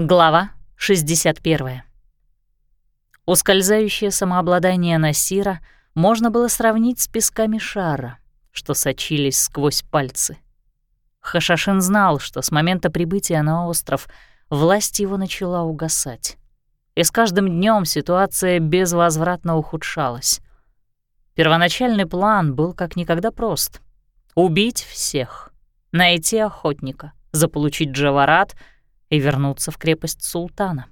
Глава 61. Ускользающее самообладание Насира можно было сравнить с песками шара, что сочились сквозь пальцы. Хашашин знал, что с момента прибытия на остров власть его начала угасать. И с каждым днем ситуация безвозвратно ухудшалась. Первоначальный план был как никогда прост — убить всех, найти охотника, заполучить Джаварат — и вернуться в крепость султана.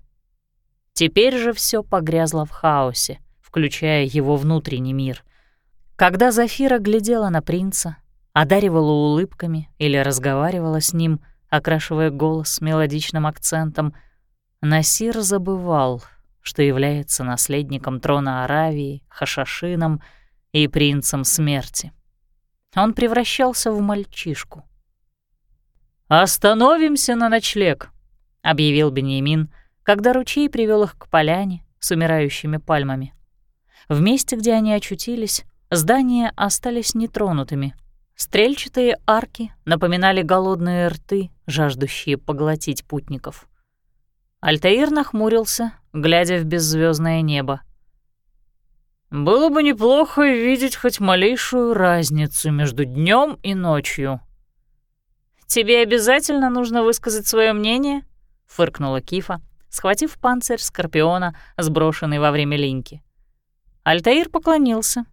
Теперь же все погрязло в хаосе, включая его внутренний мир. Когда Зафира глядела на принца, одаривала улыбками или разговаривала с ним, окрашивая голос мелодичным акцентом, Насир забывал, что является наследником трона Аравии, Хашашином и принцем смерти. Он превращался в мальчишку. «Остановимся на ночлег», объявил Беньямин, когда ручей привел их к поляне с умирающими пальмами. В месте, где они очутились, здания остались нетронутыми. Стрельчатые арки напоминали голодные рты, жаждущие поглотить путников. Альтаир нахмурился, глядя в беззвездное небо. «Было бы неплохо видеть хоть малейшую разницу между днем и ночью». «Тебе обязательно нужно высказать свое мнение?» — фыркнула Кифа, схватив панцирь скорпиона, сброшенный во время линьки. Альтаир поклонился.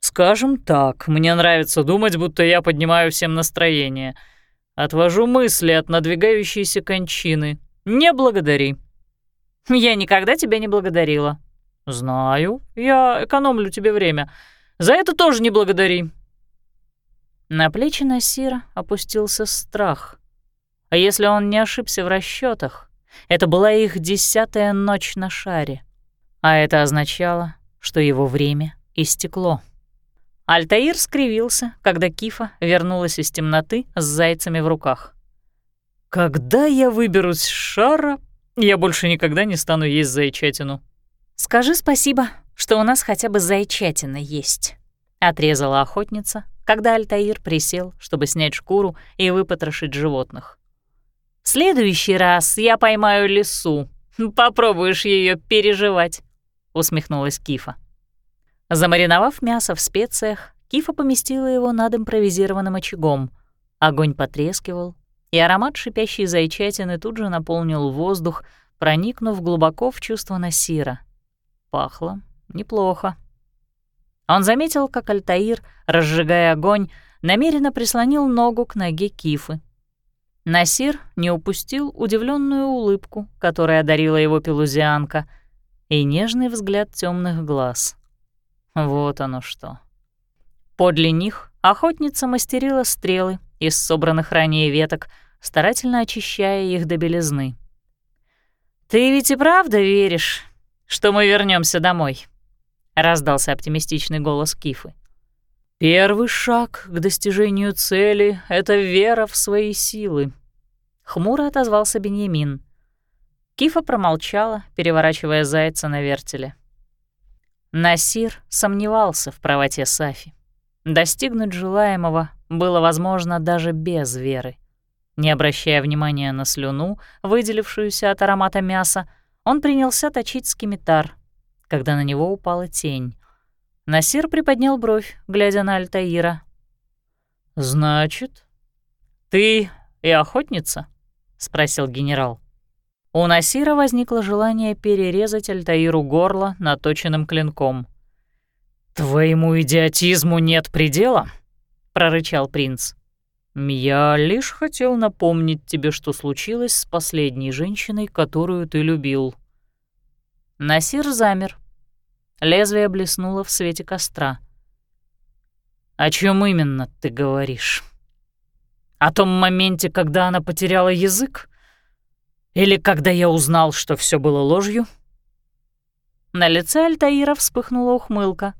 «Скажем так, мне нравится думать, будто я поднимаю всем настроение. Отвожу мысли от надвигающейся кончины. Не благодари». «Я никогда тебя не благодарила». «Знаю, я экономлю тебе время. За это тоже не благодари». На плечи Насира опустился страх. А если он не ошибся в расчетах, это была их десятая ночь на шаре. А это означало, что его время истекло. Альтаир скривился, когда Кифа вернулась из темноты с зайцами в руках. «Когда я выберусь с шара, я больше никогда не стану есть зайчатину». «Скажи спасибо, что у нас хотя бы зайчатина есть», — отрезала охотница, когда Альтаир присел, чтобы снять шкуру и выпотрошить животных следующий раз я поймаю лису. Попробуешь ее переживать», — усмехнулась Кифа. Замариновав мясо в специях, Кифа поместила его над импровизированным очагом. Огонь потрескивал, и аромат шипящей зайчатины тут же наполнил воздух, проникнув глубоко в чувство Насира. Пахло неплохо. Он заметил, как Альтаир, разжигая огонь, намеренно прислонил ногу к ноге Кифы. Насир не упустил удивленную улыбку, которая одарила его пелузианка, и нежный взгляд темных глаз. Вот оно что. Подле них охотница мастерила стрелы из собранных ранее веток, старательно очищая их до белизны. «Ты ведь и правда веришь, что мы вернемся домой?» — раздался оптимистичный голос Кифы. «Первый шаг к достижению цели — это вера в свои силы», — хмуро отозвался Беньямин. Кифа промолчала, переворачивая зайца на вертеле. Насир сомневался в правоте Сафи. Достигнуть желаемого было возможно даже без веры. Не обращая внимания на слюну, выделившуюся от аромата мяса, он принялся точить скимитар, когда на него упала тень. Насир приподнял бровь, глядя на Альтаира. «Значит, ты и охотница?» — спросил генерал. У Насира возникло желание перерезать Альтаиру горло наточенным клинком. «Твоему идиотизму нет предела?» — прорычал принц. «Я лишь хотел напомнить тебе, что случилось с последней женщиной, которую ты любил». Насир замер, Лезвие блеснуло в свете костра. «О чем именно ты говоришь? О том моменте, когда она потеряла язык? Или когда я узнал, что все было ложью?» На лице Альтаира вспыхнула ухмылка.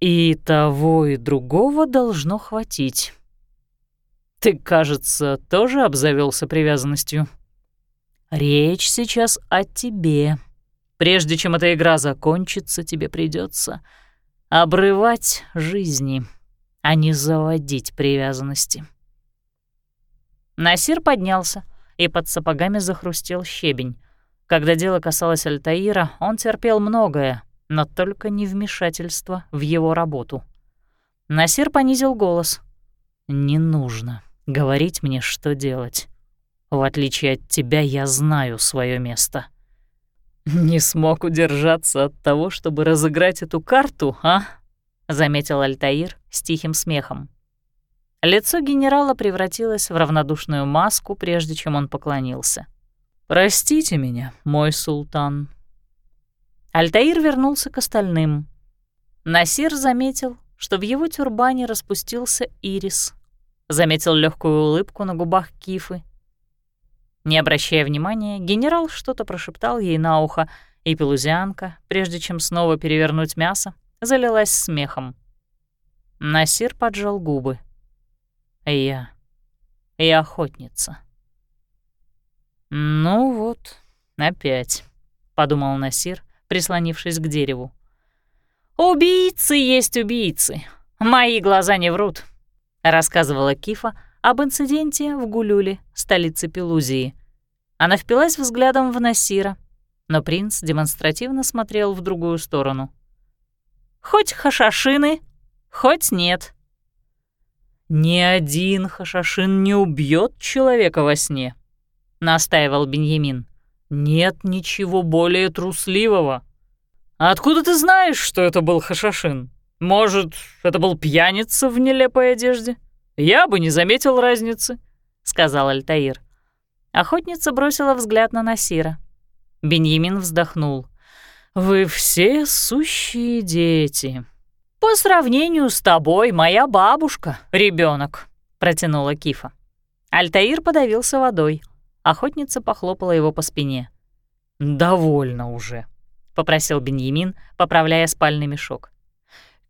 «И того, и другого должно хватить. Ты, кажется, тоже обзавелся привязанностью. Речь сейчас о тебе». Прежде чем эта игра закончится, тебе придется обрывать жизни, а не заводить привязанности. Насир поднялся и под сапогами захрустел щебень. Когда дело касалось Альтаира, он терпел многое, но только не вмешательство в его работу. Насир понизил голос. «Не нужно говорить мне, что делать. В отличие от тебя, я знаю свое место». «Не смог удержаться от того, чтобы разыграть эту карту, а?» — заметил Альтаир с тихим смехом. Лицо генерала превратилось в равнодушную маску, прежде чем он поклонился. «Простите меня, мой султан». Альтаир вернулся к остальным. Насир заметил, что в его тюрбане распустился ирис. Заметил легкую улыбку на губах Кифы. Не обращая внимания, генерал что-то прошептал ей на ухо, и пелузианка, прежде чем снова перевернуть мясо, залилась смехом. Насир поджал губы. «Я... я охотница». «Ну вот, опять», — подумал Насир, прислонившись к дереву. «Убийцы есть убийцы. Мои глаза не врут», — рассказывала Кифа об инциденте в Гулюле, столице Пелузии. Она впилась взглядом в Насира, но принц демонстративно смотрел в другую сторону. «Хоть хашашины, хоть нет». «Ни один хашашин не убьет человека во сне», — настаивал Беньямин. «Нет ничего более трусливого». «Откуда ты знаешь, что это был хашашин? Может, это был пьяница в нелепой одежде? Я бы не заметил разницы», — сказал Альтаир. Охотница бросила взгляд на Насира. Беньямин вздохнул. «Вы все сущие дети». «По сравнению с тобой, моя бабушка — ребенок, протянула Кифа. Альтаир подавился водой. Охотница похлопала его по спине. «Довольно уже», — попросил Беньямин, поправляя спальный мешок.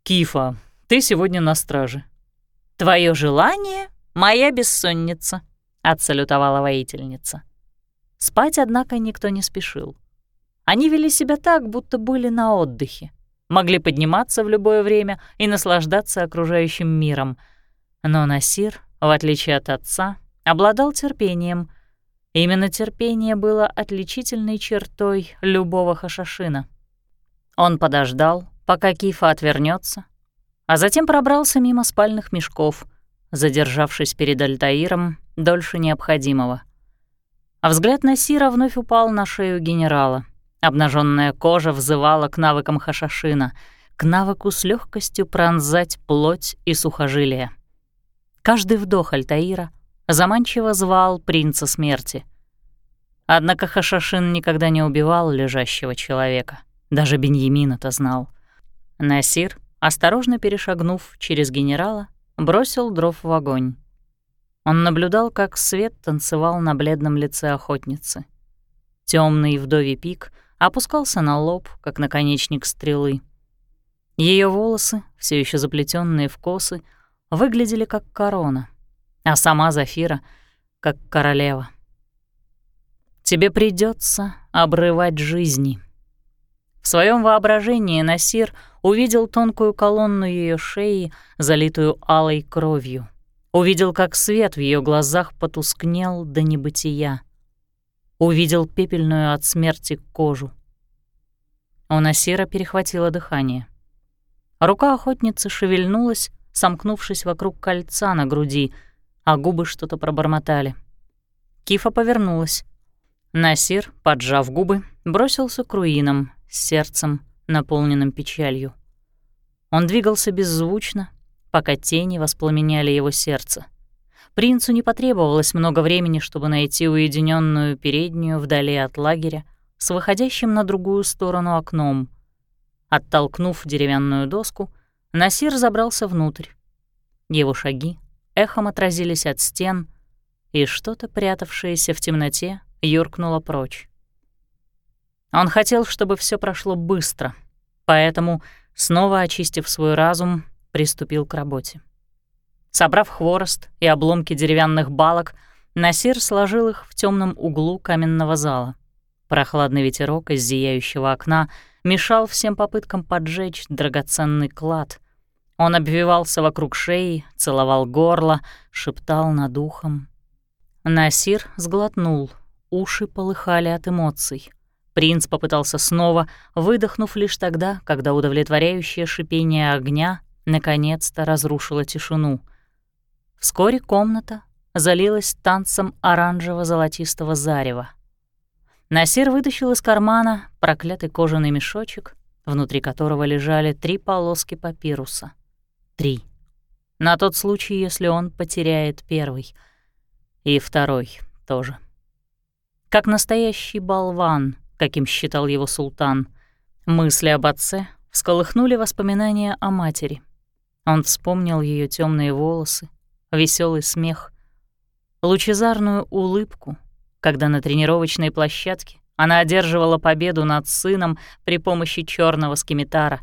«Кифа, ты сегодня на страже». «Твое желание — моя бессонница», — отсалютовала воительница. Спать, однако, никто не спешил. Они вели себя так, будто были на отдыхе, могли подниматься в любое время и наслаждаться окружающим миром. Но Насир, в отличие от отца, обладал терпением — Именно терпение было отличительной чертой любого хашашина. Он подождал, пока Кифа отвернется, а затем пробрался мимо спальных мешков, задержавшись перед Альтаиром дольше необходимого. А взгляд Насира вновь упал на шею генерала. Обнаженная кожа взывала к навыкам хашашина, к навыку с легкостью пронзать плоть и сухожилия. Каждый вдох Альтаира — заманчиво звал принца смерти. Однако Хашашин никогда не убивал лежащего человека. Даже Беньямин это знал. Насир, осторожно перешагнув через генерала, бросил дров в огонь. Он наблюдал, как свет танцевал на бледном лице охотницы. Темный вдовий пик опускался на лоб, как наконечник стрелы. Ее волосы, все еще заплетенные в косы, выглядели как корона а сама Зафира — как королева. Тебе придется обрывать жизни. В своем воображении Насир увидел тонкую колонну ее шеи, залитую алой кровью. Увидел, как свет в ее глазах потускнел до небытия. Увидел пепельную от смерти кожу. У Насира перехватило дыхание. Рука охотницы шевельнулась, сомкнувшись вокруг кольца на груди — а губы что-то пробормотали. Кифа повернулась. Насир, поджав губы, бросился к руинам с сердцем, наполненным печалью. Он двигался беззвучно, пока тени воспламеняли его сердце. Принцу не потребовалось много времени, чтобы найти уединенную переднюю вдали от лагеря с выходящим на другую сторону окном. Оттолкнув деревянную доску, Насир забрался внутрь. Его шаги эхом отразились от стен, и что-то, прятавшееся в темноте, юркнуло прочь. Он хотел, чтобы все прошло быстро, поэтому, снова очистив свой разум, приступил к работе. Собрав хворост и обломки деревянных балок, Насир сложил их в темном углу каменного зала. Прохладный ветерок из зияющего окна мешал всем попыткам поджечь драгоценный клад, он обвивался вокруг шеи, целовал горло, шептал над ухом. Насир сглотнул, уши полыхали от эмоций. Принц попытался снова, выдохнув лишь тогда, когда удовлетворяющее шипение огня наконец-то разрушило тишину. Вскоре комната залилась танцем оранжево-золотистого зарева. Насир вытащил из кармана проклятый кожаный мешочек, внутри которого лежали три полоски папируса. Три. На тот случай, если он потеряет первый. И второй тоже. Как настоящий болван, каким считал его султан, мысли об отце всколыхнули воспоминания о матери. Он вспомнил ее темные волосы, веселый смех, лучезарную улыбку, когда на тренировочной площадке она одерживала победу над сыном при помощи черного скимитара,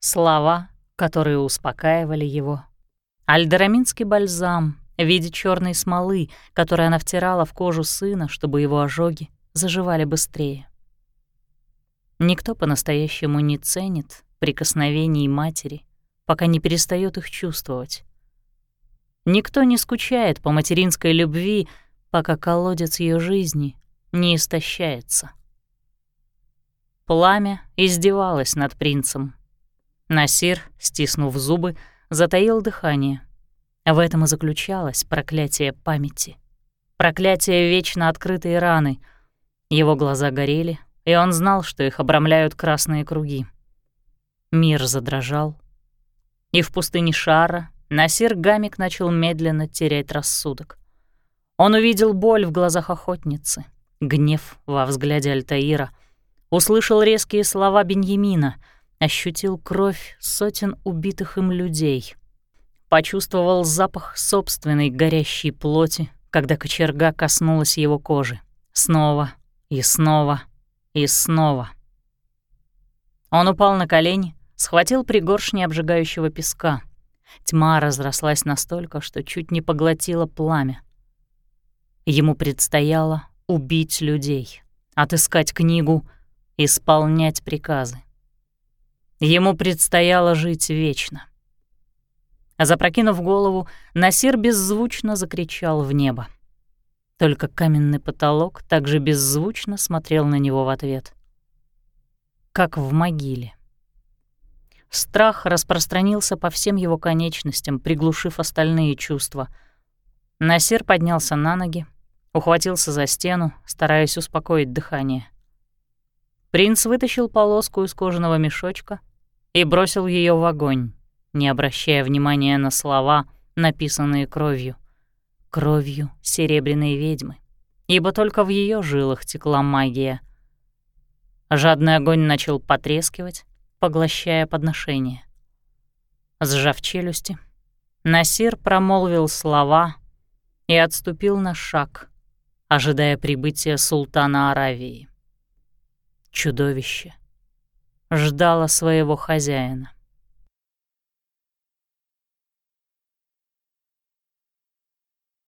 слова, которые успокаивали его. Альдераминский бальзам в виде черной смолы, которую она втирала в кожу сына, чтобы его ожоги заживали быстрее. Никто по-настоящему не ценит прикосновений матери, пока не перестает их чувствовать. Никто не скучает по материнской любви, пока колодец ее жизни не истощается. Пламя издевалось над принцем. Насир, стиснув зубы, затаил дыхание. В этом и заключалось проклятие памяти. Проклятие вечно открытой раны. Его глаза горели, и он знал, что их обрамляют красные круги. Мир задрожал. И в пустыне Шара Насир Гамик начал медленно терять рассудок. Он увидел боль в глазах охотницы, гнев во взгляде Альтаира, услышал резкие слова Беньямина, ощутил кровь сотен убитых им людей, почувствовал запах собственной горящей плоти, когда кочерга коснулась его кожи. Снова и снова и снова. Он упал на колени, схватил пригоршни обжигающего песка. Тьма разрослась настолько, что чуть не поглотила пламя. Ему предстояло убить людей, отыскать книгу, исполнять приказы. Ему предстояло жить вечно. Запрокинув голову, Насир беззвучно закричал в небо. Только каменный потолок также беззвучно смотрел на него в ответ. Как в могиле. Страх распространился по всем его конечностям, приглушив остальные чувства. Насир поднялся на ноги, ухватился за стену, стараясь успокоить дыхание. Принц вытащил полоску из кожаного мешочка и бросил ее в огонь, не обращая внимания на слова, написанные кровью. Кровью серебряной ведьмы, ибо только в ее жилах текла магия. Жадный огонь начал потрескивать, поглощая подношение. Сжав челюсти, Насир промолвил слова и отступил на шаг, ожидая прибытия султана Аравии. Чудовище ждало своего хозяина.